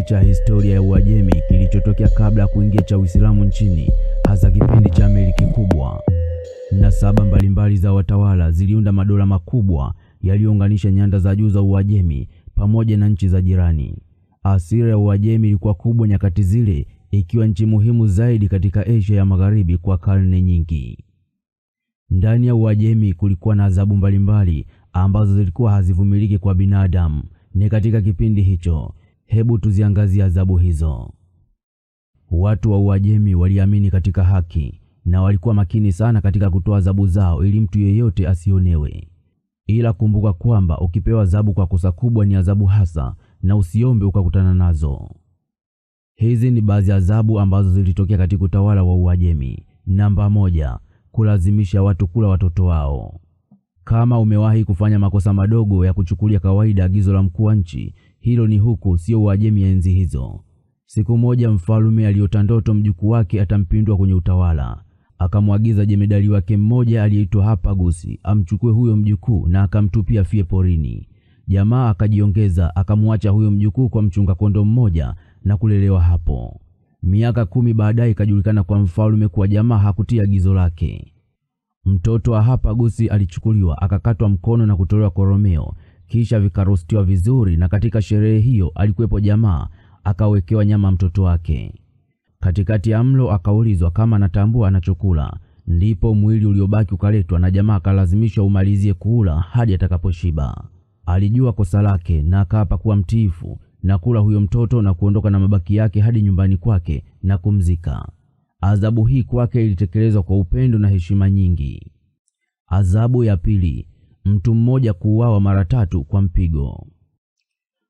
kipindi cha historia ya Uajemi kilichotokea kabla ya kuingia cha Uislamu nchini, hasa kipindi cha miliki kubwa. Nasaba mbalimbali za watawala ziliunda madola makubwa yaliyounganisha nyanda za juu za Uajemi pamoja na nchi za jirani. Asira ya Uajemi ilikuwa kubwa nyakati zile, ikiwa nchi muhimu zaidi katika Asia ya Magharibi kwa karne nyingi. Ndani ya Uajemi kulikuwa na adhabu mbalimbali ambazo zilikuwa hazivumiliki kwa binadamu. Ni katika kipindi hicho, hebu tuziangazie adhabu hizo. Watu wa Uajemi waliamini katika haki na walikuwa makini sana katika kutoa adhabu zao ili mtu yeyote asionewe. Ila kumbuka kwamba ukipewa adhabu kwa kosa kubwa ni adhabu hasa, na usiombe ukakutana nazo. Hizi ni baadhi ya adhabu ambazo zilitokea katika utawala wa Uajemi. Namba moja, kulazimisha watu kula watoto wao. Kama umewahi kufanya makosa madogo ya kuchukulia kawaida agizo la mkuu wa nchi, hilo ni huku, sio Uajemi ya enzi hizo. Siku moja mfalme aliota ndoto mjukuu wake atampindwa kwenye utawala. Akamwagiza jemedali wake mmoja aliyeitwa Hapagusi amchukue huyo mjukuu na akamtupia fie porini. Jamaa akajiongeza akamwacha huyo mjukuu kwa mchunga kondo mmoja na kulelewa hapo. Miaka kumi baadaye ikajulikana kwa mfalme kuwa jamaa hakutia agizo lake. Mtoto wa Hapagusi alichukuliwa akakatwa mkono na kutolewa koromeo, kisha vikarostiwa vizuri, na katika sherehe hiyo alikuwepo jamaa akawekewa nyama mtoto wake. Katikati ya mlo akaulizwa kama anatambua anachokula, ndipo mwili uliobaki ukaletwa na jamaa akalazimishwa umalizie kuula hadi atakaposhiba. Alijua kosa lake na akaapa kuwa mtiifu na kula huyo mtoto na kuondoka na mabaki yake hadi nyumbani kwake na kumzika. Adhabu hii kwake ilitekelezwa kwa upendo na heshima nyingi. Adhabu ya pili, mtu mmoja kuuawa mara tatu kwa mpigo.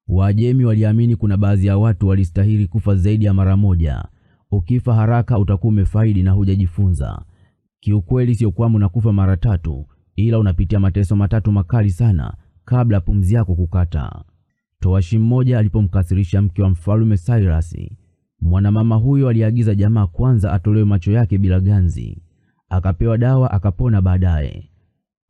Waajemi waliamini kuna baadhi ya watu walistahili kufa zaidi ya mara moja. Ukifa haraka utakuwa umefaidi na hujajifunza. Kiukweli sio kwamba unakufa mara tatu, ila unapitia mateso matatu makali sana kabla pumzi yako kukata. Towashi mmoja alipomkasirisha mke wa mfalme Cyrus, mwanamama huyo aliagiza jamaa kwanza atolewe macho yake bila ganzi, akapewa dawa akapona. Baadaye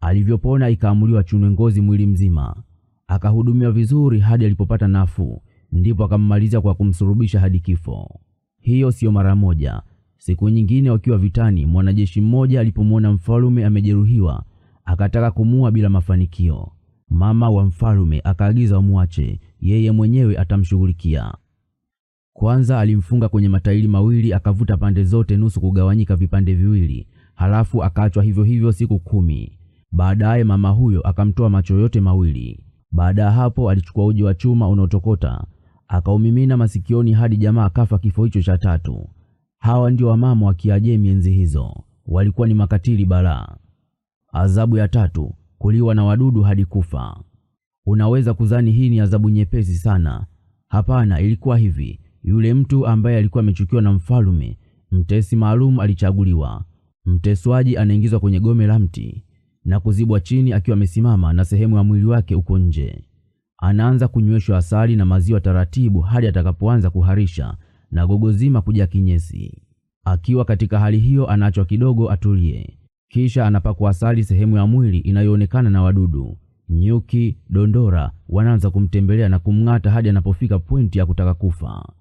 alivyopona, ikaamuliwa chunwe ngozi mwili mzima, akahudumiwa vizuri hadi alipopata nafuu, ndipo akammaliza kwa kumsurubisha hadi kifo. Hiyo siyo mara moja. Siku nyingine wakiwa vitani, mwanajeshi mmoja alipomwona mfalume amejeruhiwa, akataka kumuua bila mafanikio. Mama wa mfalume akaagiza wamwache, yeye mwenyewe atamshughulikia. Kwanza alimfunga kwenye matairi mawili, akavuta pande zote nusu kugawanyika vipande viwili, halafu akaachwa hivyo hivyo siku kumi. Baadaye mama huyo akamtoa macho yote mawili. Baada ya hapo, alichukua uji wa chuma unaotokota akaumimina masikioni hadi jamaa akafa kifo hicho cha tatu. Hawa ndio wamama wa Kiajemi enzi hizo, walikuwa ni makatili balaa. Adhabu ya tatu, kuliwa na wadudu hadi kufa. Unaweza kudhani hii ni adhabu nyepesi sana. Hapana, ilikuwa hivi. Yule mtu ambaye alikuwa amechukiwa na mfalume, mtesi maalum alichaguliwa. Mteswaji anaingizwa kwenye gome la mti na kuzibwa chini akiwa amesimama na sehemu ya mwili wake uko nje. Anaanza kunyweshwa asali na maziwa taratibu hadi atakapoanza kuharisha na gogo zima kuja kinyesi. Akiwa katika hali hiyo, anaachwa kidogo atulie, kisha anapakwa asali sehemu ya mwili inayoonekana na wadudu. Nyuki, dondora wanaanza kumtembelea na kumng'ata hadi anapofika pointi ya kutaka kufa.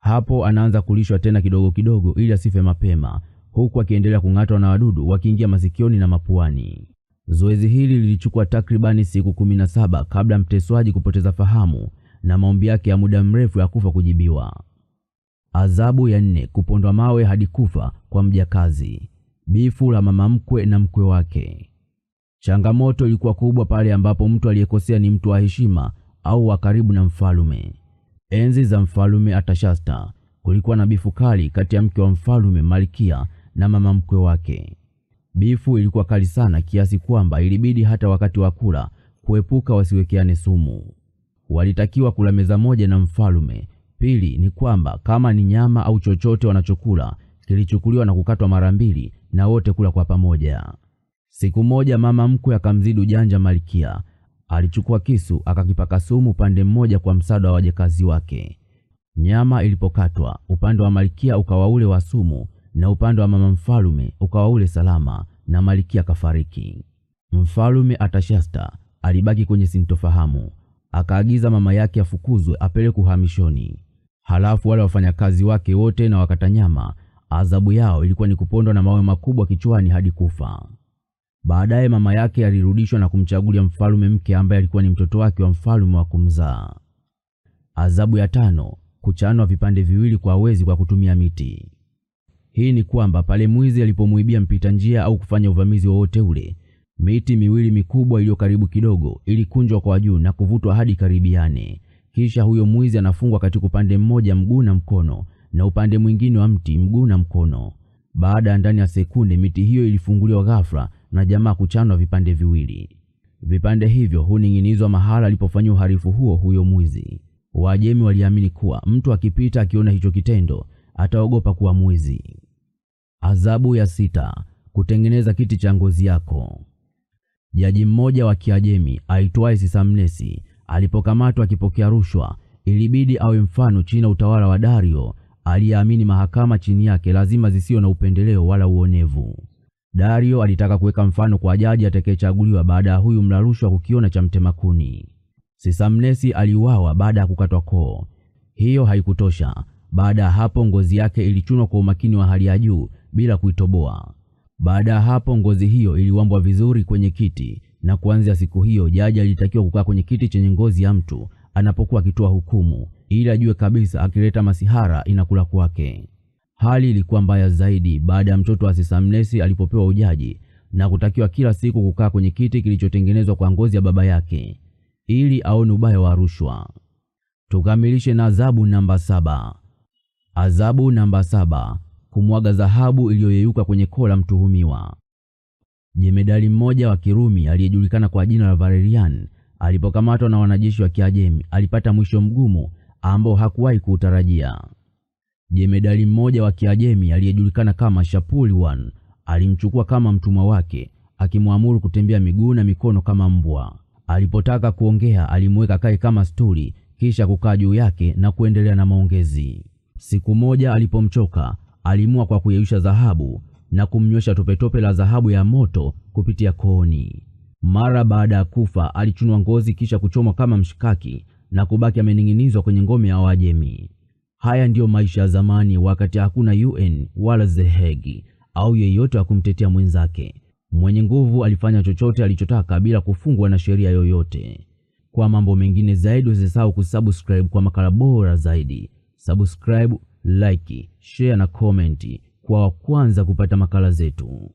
Hapo anaanza kulishwa tena kidogo kidogo ili asife mapema, huku akiendelea kung'atwa na wadudu wakiingia masikioni na mapuani. Zoezi hili lilichukua takribani siku kumi na saba kabla mteswaji kupoteza fahamu na maombi yake ya muda mrefu ya kufa kujibiwa. Adhabu ya nne, kupondwa mawe hadi kufa kwa mjakazi. Bifu la mama mkwe na mkwe wake. Changamoto ilikuwa kubwa pale ambapo mtu aliyekosea ni mtu wa heshima au wa karibu na mfalume. Enzi za mfalume Atashasta kulikuwa na bifu kali kati ya mke wa mfalume Malkia na mama mkwe wake. Bifu ilikuwa kali sana kiasi kwamba ilibidi hata wakati wa kula kuepuka wasiwekeane sumu. Walitakiwa kula meza moja na mfalume. Pili ni kwamba kama ni nyama au chochote wanachokula kilichukuliwa na kukatwa mara mbili na wote kula kwa pamoja. Siku moja mama mkwe akamzidi ujanja Malkia. Alichukua kisu akakipaka sumu upande mmoja kwa msaada wa wajakazi wake. Nyama ilipokatwa, upande wa Malkia ukawa ule wa sumu na upande wa mama mfalume ukawa ule salama, na malikia kafariki. Mfalume Atashasta alibaki kwenye sintofahamu, akaagiza mama yake afukuzwe apelekwe uhamishoni. Halafu wale wafanyakazi wake wote na wakata nyama, adhabu yao ilikuwa ni kupondwa na mawe makubwa kichwani hadi kufa. Baadaye mama yake alirudishwa na kumchagulia mfalume mke ambaye alikuwa ni mtoto wake wa mfalume wa kumzaa. Adhabu ya tano, kuchanwa vipande viwili kwa wezi kwa kutumia miti. Hii ni kwamba pale mwizi alipomwibia mpita njia au kufanya uvamizi wowote ule, miti miwili mikubwa iliyo karibu kidogo ilikunjwa kwa juu na kuvutwa hadi karibiane. Kisha huyo mwizi anafungwa katika upande mmoja mguu na mkono, na upande mwingine wa mti mguu na mkono. Baada ya ndani ya sekunde, miti hiyo ilifunguliwa ghafla na jamaa kuchanwa vipande viwili. Vipande hivyo huning'inizwa mahala alipofanyia uharifu huo huyo mwizi. Waajemi waliamini kuwa mtu akipita akiona hicho kitendo ataogopa kuwa mwizi. Adhabu ya sita, kutengeneza kiti cha ngozi yako. Jaji mmoja wa Kiajemi aitwaye Sisamnesi alipokamatwa akipokea rushwa, ilibidi awe mfano chini ya utawala wa Dario aliyeamini mahakama chini yake lazima zisiyo na upendeleo wala uonevu. Dario alitaka kuweka mfano kwa jaji atakayechaguliwa baada ya huyu mla rushwa kukiona cha mtema kuni. Sisamnesi aliuawa baada ya kukatwa koo. Hiyo haikutosha. Baada ya hapo ngozi yake ilichunwa kwa umakini wa hali ya juu bila kuitoboa. Baada ya hapo ngozi hiyo iliwambwa vizuri kwenye kiti, na kuanzia siku hiyo jaji alitakiwa kukaa kwenye kiti chenye ngozi ya mtu anapokuwa akitoa hukumu, ili ajue kabisa akileta masihara inakula kwake. Hali ilikuwa mbaya zaidi baada ya mtoto wa Sisamnesi alipopewa ujaji na kutakiwa kila siku kukaa kwenye kiti kilichotengenezwa kwa ngozi ya baba yake ili aone ubaya wa rushwa. Tukamilishe na adhabu namba saba. Adhabu namba saba: kumwaga dhahabu iliyoyeyuka kwenye koo la mtuhumiwa. Jemedali mmoja wa Kirumi aliyejulikana kwa jina la Valerian alipokamatwa na wanajeshi wa Kiajemi alipata mwisho mgumu ambao hakuwahi kuutarajia. Jemedali mmoja wa Kiajemi aliyejulikana kama Shapuli Wan alimchukua kama mtumwa wake, akimwamuru kutembea miguu na mikono kama mbwa. Alipotaka kuongea, alimweka kae kama stuli, kisha kukaa juu yake na kuendelea na maongezi. Siku moja alipomchoka, alimua kwa kuyeyusha dhahabu na kumnywesha topetope la dhahabu ya moto kupitia kooni. Mara baada ya kufa, alichunwa ngozi kisha kuchomwa kama mshikaki na kubaki amening'inizwa kwenye ngome ya Wajemi. Haya ndiyo maisha ya zamani, wakati hakuna UN wala The Hague au yeyote wa kumtetea mwenzake. Mwenye nguvu alifanya chochote alichotaka bila kufungwa na sheria yoyote. Kwa mambo mengine zaidi, usisahau kusubscribe kwa makala bora zaidi. Subscribe, like, share na comment kwa wa kwanza kupata makala zetu.